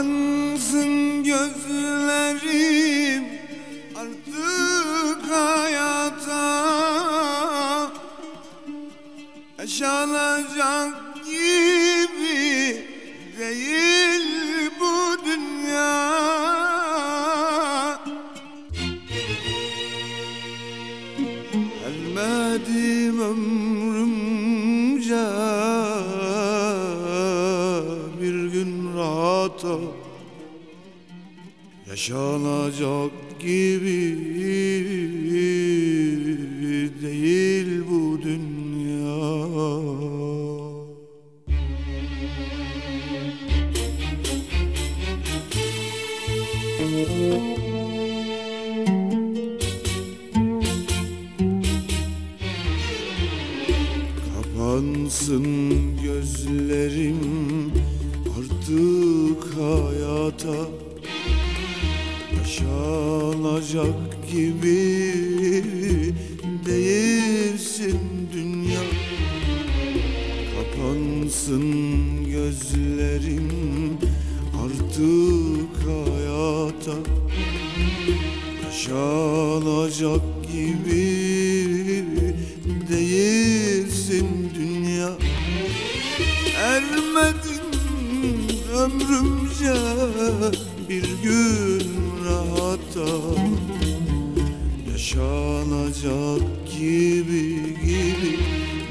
Kapansın Yaşanacak gibi değil bu dünya. Kapansın gözlerim artık hayata Yaşanacak gibi değilsin dünya. Kapansın gözlerim artık hayata. Yaşanacak gibi değilsin dünya. Ermedin ömrümce bir gün rahata Yaşanacak gibi gibi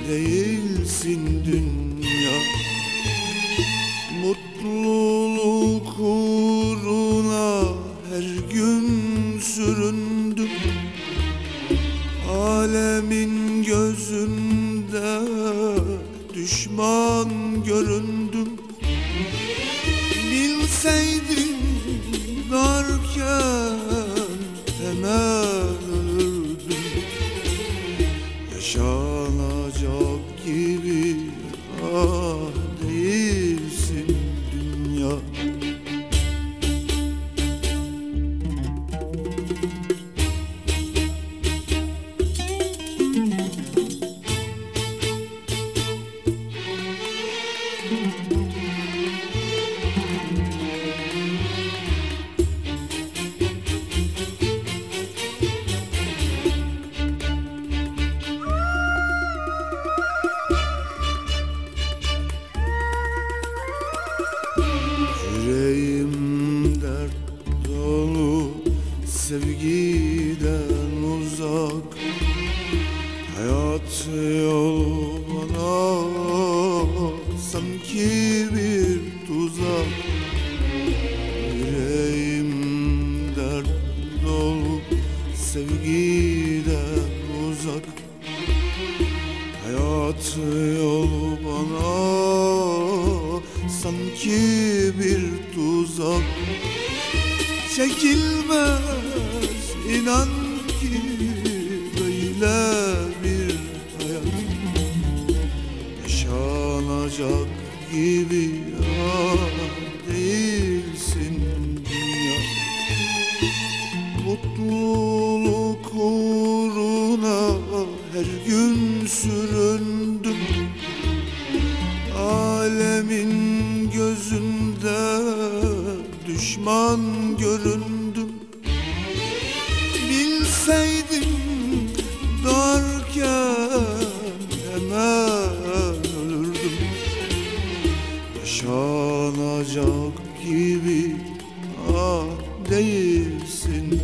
değilsin dünya. Mutluluk uğruna her gün süründüm. Alemin gözünde düşman göründüm Yaşanacak gibi. Ah Yüreğim dert dolu sevgiden uzak. Hayat yolu bana sanki bir tuzak. Yüreğim dert dolu sevgiden uzak. Hayat yolu bana sanki bir tuzak. Çekilmez inan ki böyle bir hayat. Yaşanacak gibi değilsin dünya. Mutluluk uğruna her gün süründüm. Alemin gözünde düşman göründüm. Bilseydim darken hemen ölürdüm. Yaşanacak gibi ah değilsin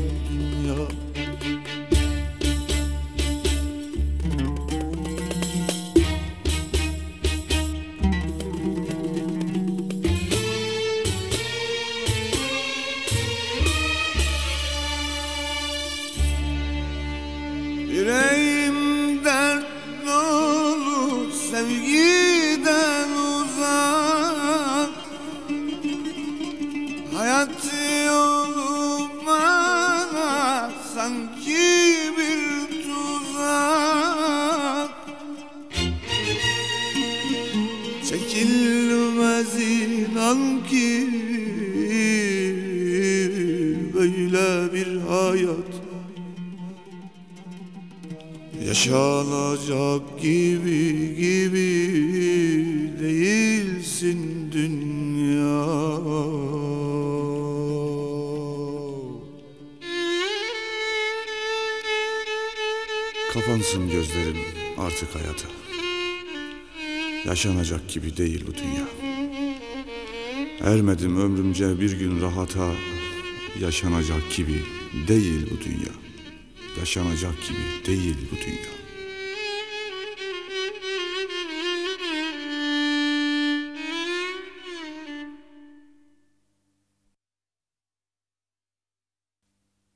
sevgiden uzak. Yatıyorum bana sanki bir tuzak. Çekilmez inan ki böyle bir hayat Yaşanacak gibi gibi değilsin dünya. Kapansın gözlerim artık hayata. Yaşanacak gibi değil bu dünya. Ermedim ömrümce bir gün rahata. Yaşanacak gibi değil bu dünya Yaşanacak gibi değil bu dünya